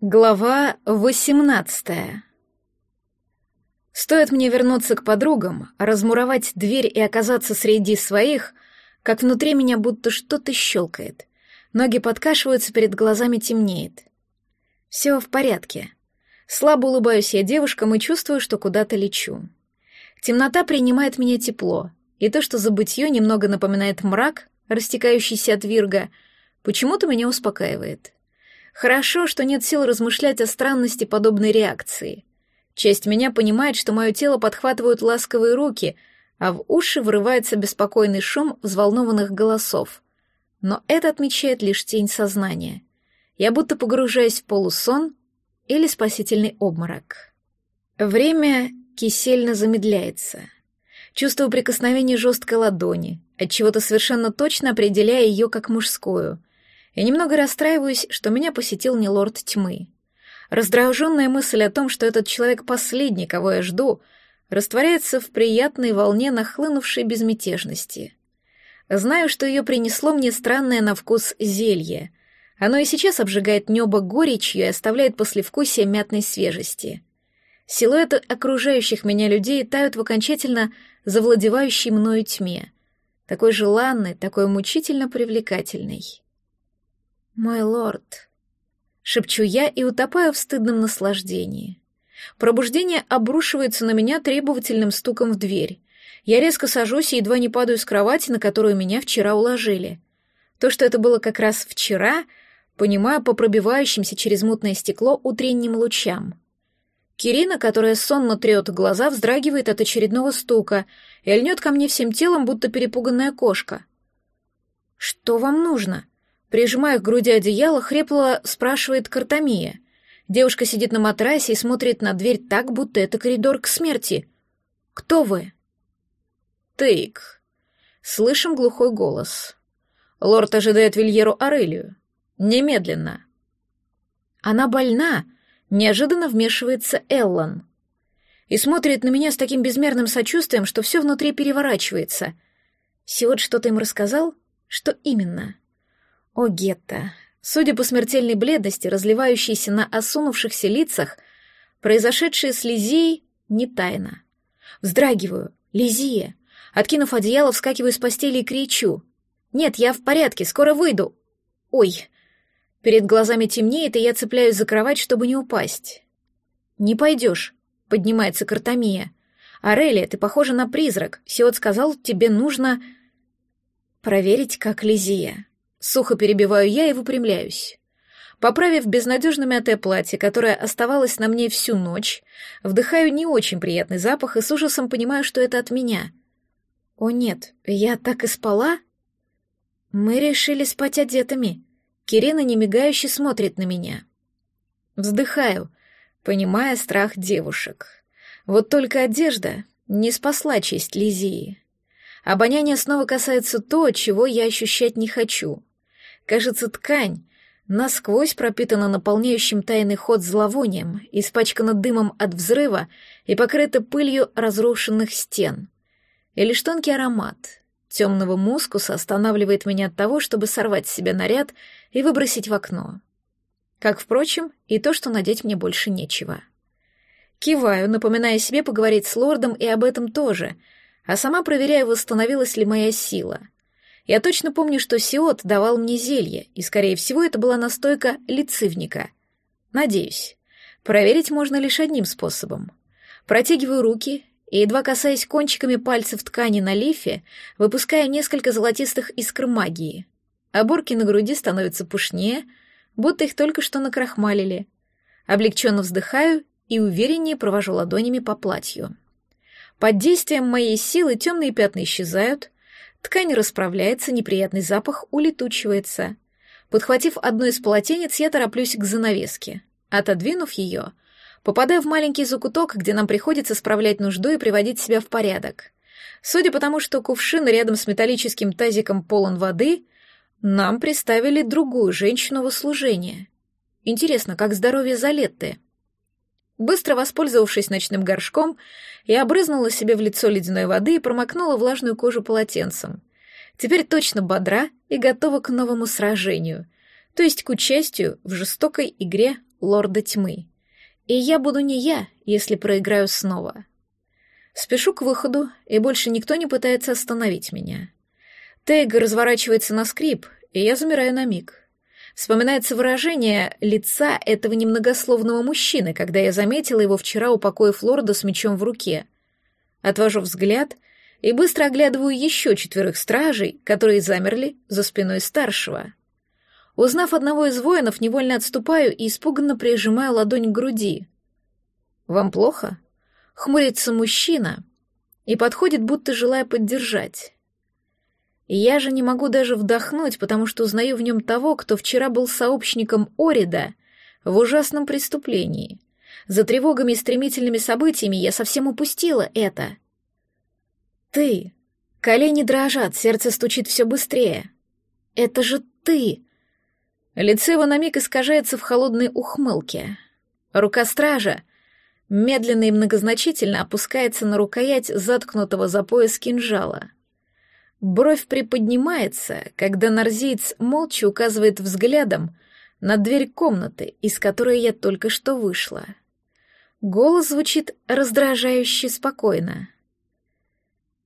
Глава 18 Стоит мне вернуться к подругам, размуровать дверь и оказаться среди своих, как внутри меня будто что-то щелкает. Ноги подкашиваются, перед глазами темнеет. Все в порядке. Слабо улыбаюсь я девушкам и чувствую, что куда-то лечу. Темнота принимает меня тепло, и то, что забытье немного напоминает мрак, растекающийся от вирга, почему-то меня успокаивает. Хорошо, что нет сил размышлять о странности подобной реакции. Часть меня понимает, что мое тело подхватывают ласковые руки, а в уши врывается беспокойный шум взволнованных голосов. Но это отмечает лишь тень сознания. Я будто погружаюсь в полусон или спасительный обморок. Время кисельно замедляется. Чувствую прикосновение жесткой ладони, от чего то совершенно точно определяя ее как мужскую — я немного расстраиваюсь, что меня посетил не лорд тьмы. Раздраженная мысль о том, что этот человек последний, кого я жду, растворяется в приятной волне нахлынувшей безмятежности. Знаю, что ее принесло мне странное на вкус зелье. Оно и сейчас обжигает небо горечью и оставляет послевкусие мятной свежести. Силуэты окружающих меня людей тают в окончательно завладевающей мною тьме. Такой желанный, такой мучительно привлекательный. «Мой лорд», — шепчу я и утопаю в стыдном наслаждении. Пробуждение обрушивается на меня требовательным стуком в дверь. Я резко сажусь и едва не падаю с кровати, на которую меня вчера уложили. То, что это было как раз вчера, понимаю по пробивающимся через мутное стекло утренним лучам. Кирина, которая сонно трет глаза, вздрагивает от очередного стука и льнет ко мне всем телом, будто перепуганная кошка. «Что вам нужно?» Прижимая к груди одеяло, хрипло спрашивает Картамия. Девушка сидит на матрасе и смотрит на дверь так, будто это коридор к смерти. «Кто вы?» «Тейк». Слышим глухой голос. «Лорд ожидает Вильеру Арелию. Немедленно». «Она больна», — неожиданно вмешивается Эллан. И смотрит на меня с таким безмерным сочувствием, что все внутри переворачивается. Сиот что-то им рассказал? Что именно?» О, Гетта! Судя по смертельной бледности, разливающейся на осунувшихся лицах, произошедшее с Лизией не тайна. Вздрагиваю. Лизия! Откинув одеяло, вскакиваю с постели и кричу. «Нет, я в порядке, скоро выйду!» «Ой!» Перед глазами темнеет, и я цепляюсь за кровать, чтобы не упасть. «Не пойдешь», — поднимается Картамия. «Арелия, ты похожа на призрак. Сиот сказал, тебе нужно...» «Проверить, как Лизия». Сухо перебиваю я и выпрямляюсь. Поправив безнадежно мятое платье, которое оставалось на мне всю ночь, вдыхаю не очень приятный запах и с ужасом понимаю, что это от меня. О нет, я так и спала? Мы решили спать одетыми. Кирина немигающе смотрит на меня. Вздыхаю, понимая страх девушек. Вот только одежда не спасла честь Лизии. Обоняние снова касается то, чего я ощущать не хочу. Кажется, ткань насквозь пропитана наполняющим тайный ход зловонием, испачкана дымом от взрыва и покрыта пылью разрушенных стен. И лишь тонкий аромат темного мускуса останавливает меня от того, чтобы сорвать с себя наряд и выбросить в окно. Как, впрочем, и то, что надеть мне больше нечего. Киваю, напоминая себе поговорить с лордом и об этом тоже, а сама проверяю, восстановилась ли моя сила — я точно помню, что Сиот давал мне зелье, и, скорее всего, это была настойка лицивника. Надеюсь. Проверить можно лишь одним способом. Протягиваю руки и, едва касаясь кончиками пальцев ткани на лифе, выпускаю несколько золотистых искр магии. Оборки на груди становятся пушнее, будто их только что накрахмалили. Облегченно вздыхаю и увереннее провожу ладонями по платью. Под действием моей силы темные пятна исчезают, Ткань расправляется, неприятный запах улетучивается. Подхватив одно из полотенец, я тороплюсь к занавеске. Отодвинув ее, попадаю в маленький закуток, где нам приходится справлять нужду и приводить себя в порядок. Судя по тому, что кувшин рядом с металлическим тазиком полон воды, нам приставили другую женщину в услужение. Интересно, как здоровье Залетты? Быстро воспользовавшись ночным горшком, я обрызнула себе в лицо ледяной воды и промокнула влажную кожу полотенцем. Теперь точно бодра и готова к новому сражению, то есть к участию в жестокой игре лорда тьмы. И я буду не я, если проиграю снова. Спешу к выходу, и больше никто не пытается остановить меня. Тейг разворачивается на скрип, и я замираю на миг. Вспоминается выражение лица этого немногословного мужчины, когда я заметила его вчера у покоя Флорда с мечом в руке. Отвожу взгляд и быстро оглядываю еще четверых стражей, которые замерли за спиной старшего. Узнав одного из воинов, невольно отступаю и испуганно прижимаю ладонь к груди. «Вам плохо?» — хмурится мужчина и подходит, будто желая поддержать. Я же не могу даже вдохнуть, потому что узнаю в нем того, кто вчера был сообщником Орида в ужасном преступлении. За тревогами и стремительными событиями я совсем упустила это. Ты. Колени дрожат, сердце стучит все быстрее. Это же ты. Лицо его на миг искажается в холодной ухмылке. Рука стража медленно и многозначительно опускается на рукоять заткнутого за пояс кинжала — Бровь приподнимается, когда нарзиец молча указывает взглядом на дверь комнаты, из которой я только что вышла. Голос звучит раздражающе спокойно.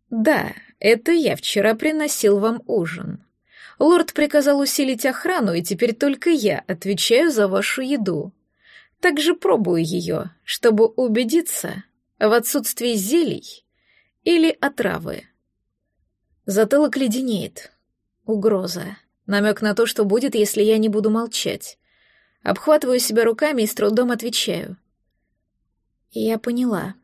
«Да, это я вчера приносил вам ужин. Лорд приказал усилить охрану, и теперь только я отвечаю за вашу еду. Также пробую ее, чтобы убедиться в отсутствии зелий или отравы». Затылок леденеет. Угроза. Намек на то, что будет, если я не буду молчать. Обхватываю себя руками и с трудом отвечаю. Я поняла.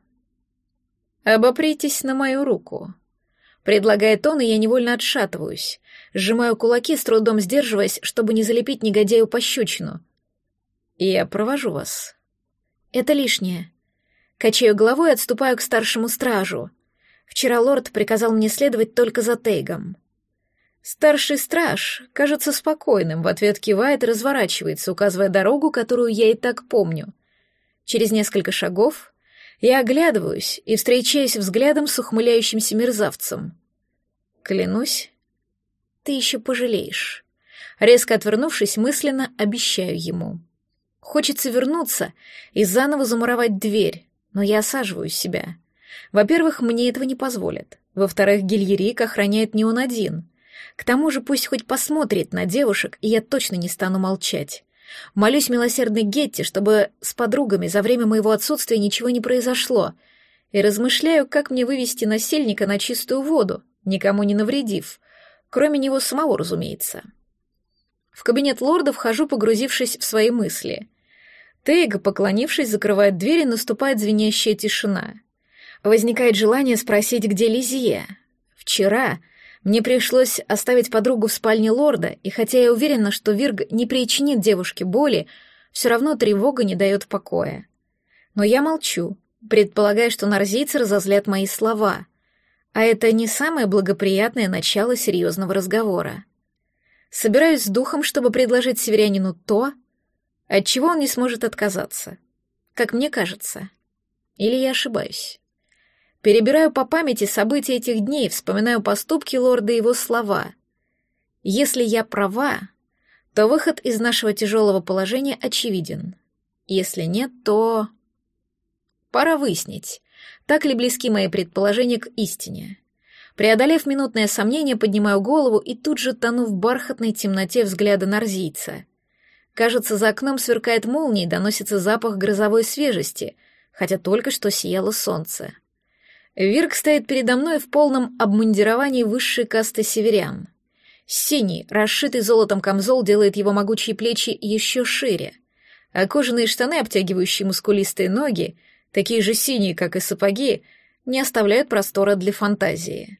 «Обопритесь на мою руку», — предлагает он, и я невольно отшатываюсь. Сжимаю кулаки, с трудом сдерживаясь, чтобы не залепить негодяю пощечину. «Я провожу вас». «Это лишнее». Качаю головой и отступаю к старшему стражу. Вчера лорд приказал мне следовать только за Тейгом. Старший страж кажется спокойным, в ответ кивает и разворачивается, указывая дорогу, которую я и так помню. Через несколько шагов я оглядываюсь и встречаюсь взглядом с ухмыляющимся мерзавцем. Клянусь, ты еще пожалеешь. Резко отвернувшись, мысленно обещаю ему. Хочется вернуться и заново замуровать дверь, но я осаживаю себя — во-первых, мне этого не позволят. Во-вторых, Гильерик охраняет не он один. К тому же пусть хоть посмотрит на девушек, и я точно не стану молчать. Молюсь милосердной Гетти, чтобы с подругами за время моего отсутствия ничего не произошло, и размышляю, как мне вывести насильника на чистую воду, никому не навредив, кроме него самого, разумеется. В кабинет лорда вхожу, погрузившись в свои мысли. Тейга, поклонившись, закрывает дверь, и наступает звенящая тишина — Возникает желание спросить, где Лизия. Вчера мне пришлось оставить подругу в спальне лорда, и хотя я уверена, что Вирг не причинит девушке боли, все равно тревога не дает покоя. Но я молчу, предполагая, что нарзийцы разозлят мои слова, а это не самое благоприятное начало серьезного разговора. Собираюсь с духом, чтобы предложить северянину то, от чего он не сможет отказаться. Как мне кажется. Или я ошибаюсь. Перебираю по памяти события этих дней, вспоминаю поступки лорда и его слова. Если я права, то выход из нашего тяжелого положения очевиден. Если нет, то... Пора выяснить, так ли близки мои предположения к истине. Преодолев минутное сомнение, поднимаю голову и тут же тону в бархатной темноте взгляда нарзийца. Кажется, за окном сверкает молния и доносится запах грозовой свежести, хотя только что сияло солнце. Вирк стоит передо мной в полном обмундировании высшей касты северян. Синий, расшитый золотом камзол делает его могучие плечи еще шире, а кожаные штаны, обтягивающие мускулистые ноги, такие же синие, как и сапоги, не оставляют простора для фантазии.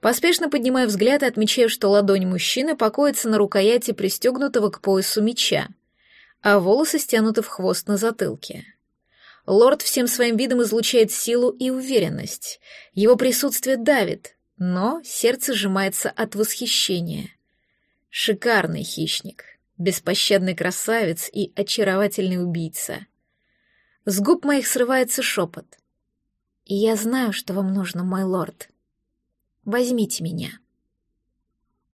Поспешно поднимаю взгляд и отмечаю, что ладонь мужчины покоится на рукояти пристегнутого к поясу меча, а волосы стянуты в хвост на затылке. Лорд всем своим видом излучает силу и уверенность. Его присутствие давит, но сердце сжимается от восхищения. Шикарный хищник, беспощадный красавец и очаровательный убийца. С губ моих срывается шепот. «Я знаю, что вам нужно, мой лорд. Возьмите меня».